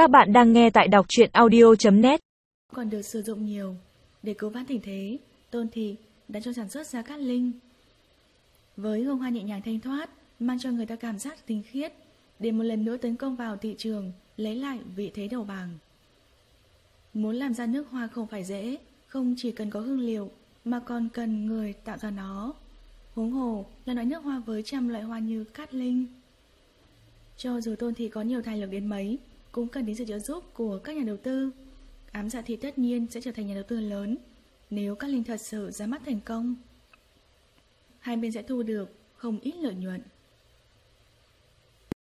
Các bạn đang nghe tại đọc chuyện audio.net còn được sử dụng nhiều. Để cứu vãn tình thế, Tôn Thị đã cho sản xuất ra cát linh. Với hương hoa nhẹ nhàng thanh thoát, mang cho người ta cảm giác tinh khiết, để một lần nữa tấn công vào thị trường, lấy lại vị thế đầu bảng. Muốn làm ra nước hoa không phải dễ, không chỉ cần có hương liệu, mà còn cần người tạo ra nó. Huống hồ là nói nước hoa với trăm loại hoa như cát linh. Cho dù Tôn Thị có nhiều tài lực đến mấy, cũng cần đến sự trợ giúp của các nhà đầu tư. Ám dạ thị tất nhiên sẽ trở thành nhà đầu tư lớn nếu các linh thật sự ra mắt thành công. Hai bên sẽ thu được không ít lợi nhuận.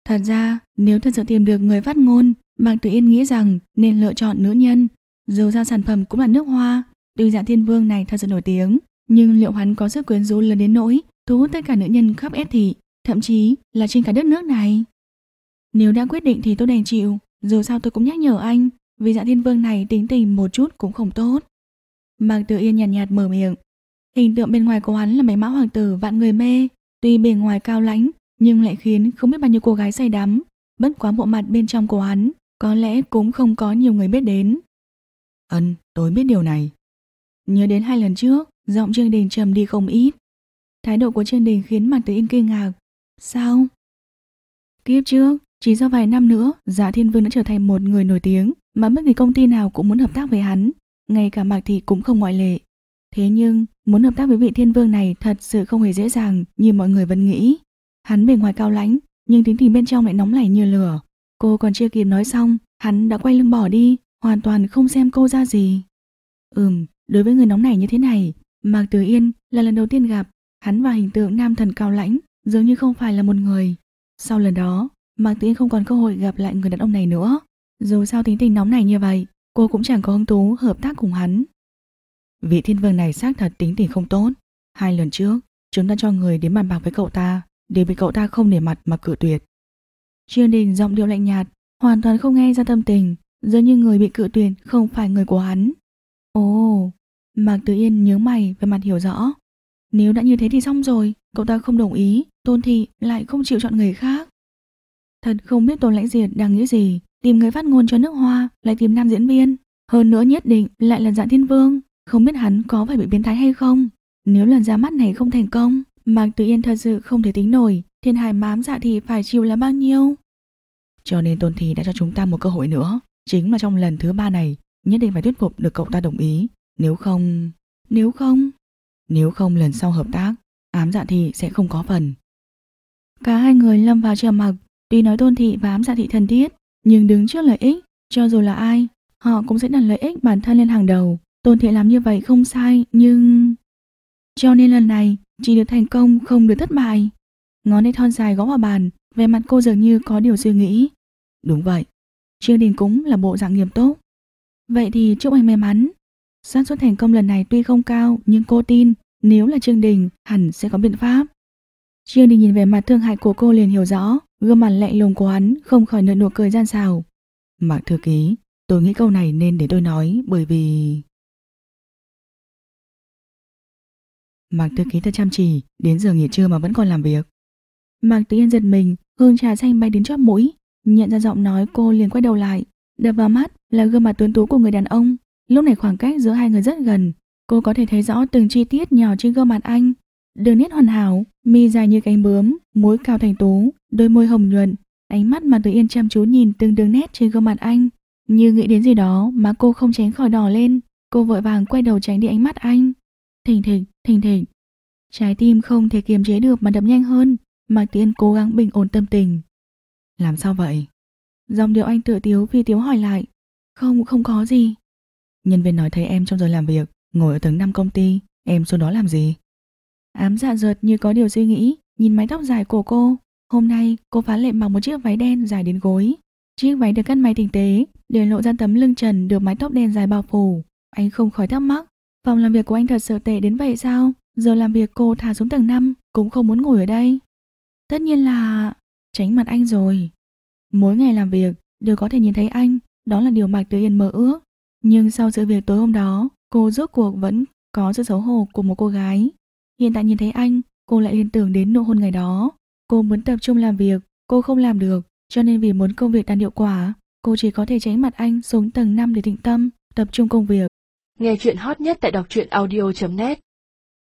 Thật ra, nếu thật sự tìm được người phát ngôn, Mạc Tử Yên nghĩ rằng nên lựa chọn nữ nhân. Dù ra sản phẩm cũng là nước hoa, tuy dạng thiên vương này thật sự nổi tiếng, nhưng liệu hắn có sức quyến rũ lớn đến nỗi thu hút tất cả nữ nhân khắp ép thị, thậm chí là trên cả đất nước này? Nếu đã quyết định thì tôi đành chịu, dù sao tôi cũng nhắc nhở anh, vì dạng thiên vương này tính tình một chút cũng không tốt. Mạc Tử Yên nhàn nhạt, nhạt mở miệng. Hình tượng bên ngoài của hắn là mấy mã hoàng tử vạn người mê, tuy bề ngoài cao lãnh nhưng lại khiến không biết bao nhiêu cô gái say đắm. Bất quá bộ mặt bên trong của hắn có lẽ cũng không có nhiều người biết đến. Ân, tôi biết điều này. Nhớ đến hai lần trước, giọng Trương Đình trầm đi không ít. Thái độ của Trương Đình khiến Mạc Tử Yên kinh ngạc. Sao? Kiếp trước, chỉ do vài năm nữa, Dạ Thiên Vương đã trở thành một người nổi tiếng mà bất kỳ công ty nào cũng muốn hợp tác với hắn, ngay cả Mạc Thị cũng không ngoại lệ. Thế nhưng, muốn hợp tác với vị Thiên Vương này thật sự không hề dễ dàng như mọi người vẫn nghĩ. Hắn bề ngoài cao lãnh, nhưng tính tình bên trong lại nóng nảy như lửa. Cô còn chưa kịp nói xong, hắn đã quay lưng bỏ đi, hoàn toàn không xem cô ra gì. Ừm, đối với người nóng nảy như thế này, Mạc Tử Yên là lần đầu tiên gặp, hắn và hình tượng nam thần cao lãnh, dường như không phải là một người. Sau lần đó, Mạc Tử Yên không còn cơ hội gặp lại người đàn ông này nữa. Dù sao tính tình nóng này như vậy, cô cũng chẳng có hứng thú hợp tác cùng hắn. Vị thiên vương này xác thật tính tình không tốt. Hai lần trước, chúng ta cho người đến bàn bạc với cậu ta, đều bị cậu ta không để mặt mà cự tuyệt. Trương Đình giọng điệu lạnh nhạt, hoàn toàn không nghe ra tâm tình, giống như người bị cự tuyệt không phải người của hắn. Ồ, Mạc Tử Yên nhớ mày về mặt hiểu rõ. Nếu đã như thế thì xong rồi, cậu ta không đồng ý, Tôn Thị lại không chịu chọn người khác. Thật không biết Tôn Lãnh Diệt đang nghĩ gì, tìm người phát ngôn cho nước hoa, lại tìm nam diễn viên. Hơn nữa nhất định lại là dạng thiên vương, không biết hắn có phải bị biến thái hay không. Nếu lần ra mắt này không thành công, Mạc Tử Yên thật sự không thể tính nổi, thiên hài mám dạ thì phải chịu là bao nhiêu. Cho nên Tôn Thị đã cho chúng ta một cơ hội nữa, chính là trong lần thứ ba này, nhất định phải thuyết phục được cậu ta đồng ý. Nếu không... Nếu không... Nếu không lần sau hợp tác, ám dạ thị sẽ không có phần. Cả hai người lâm vào trầm mặc, Tuy nói tôn thị và ám dạ thị thân thiết, nhưng đứng trước lợi ích, cho dù là ai, họ cũng sẽ đặt lợi ích bản thân lên hàng đầu. Tôn thị làm như vậy không sai, nhưng... Cho nên lần này, chỉ được thành công không được thất bại. Ngón tay thon dài gõ vào bàn, về mặt cô dường như có điều suy nghĩ. Đúng vậy, Trương Đình cũng là bộ dạng nghiêm túc. Vậy thì chúc anh may mắn. xác suất thành công lần này tuy không cao, nhưng cô tin nếu là Trương Đình hẳn sẽ có biện pháp. Trương Đình nhìn về mặt thương hại của cô liền hiểu rõ, gương mặt lạnh lùng của hắn không khỏi nở nụ cười gian xào. Mạc thư ký, tôi nghĩ câu này nên để tôi nói bởi vì... Mạc thư ký thật chăm chỉ, đến giờ nghỉ trưa mà vẫn còn làm việc. Mạc tự Yên giật mình, hương trà xanh bay đến chóp mũi, nhận ra giọng nói cô liền quay đầu lại, đập vào mắt là gương mặt tuấn tú của người đàn ông. Lúc này khoảng cách giữa hai người rất gần, cô có thể thấy rõ từng chi tiết nhỏ trên gương mặt anh, đường nét hoàn hảo, mi dài như cánh bướm, mũi cao thành tú, đôi môi hồng nhuận, ánh mắt mà Từ Yên chăm chú nhìn từng đường nét trên gương mặt anh, như nghĩ đến gì đó mà cô không tránh khỏi đỏ lên, cô vội vàng quay đầu tránh đi ánh mắt anh. Thình thịch, thình thịch. Trái tim không thể kiềm chế được mà đập nhanh hơn, Mạc Tiên cố gắng bình ổn tâm tình. Làm sao vậy? Dòng điệu anh tự tiếu vì tiếu hỏi lại. Không, không có gì. Nhân viên nói thấy em trong giờ làm việc, ngồi ở tầng 5 công ty, em xuống đó làm gì? Ám dạ dượt như có điều suy nghĩ, nhìn mái tóc dài của cô. Hôm nay, cô phá lệ mặc một chiếc váy đen dài đến gối. Chiếc váy được cắt may tinh tế, để lộ ra tấm lưng trần được mái tóc đen dài bao phủ. Anh không khỏi thắc mắc, phòng làm việc của anh thật sự tệ đến vậy sao? Giờ làm việc cô thả xuống tầng 5, cũng không muốn ngồi ở đây. Tất nhiên là... tránh mặt anh rồi. Mỗi ngày làm việc, đều có thể nhìn thấy anh, đó là điều Mạc Tử Yên mơ ước. Nhưng sau sự việc tối hôm đó, cô rốt cuộc vẫn có sự xấu hổ của một cô gái. Hiện tại nhìn thấy anh, cô lại liên tưởng đến nụ hôn ngày đó. Cô muốn tập trung làm việc, cô không làm được, cho nên vì muốn công việc đạt hiệu quả, cô chỉ có thể tránh mặt anh xuống tầng 5 để tĩnh tâm, tập trung công việc. Nghe chuyện hot nhất tại đọc truyện audio.net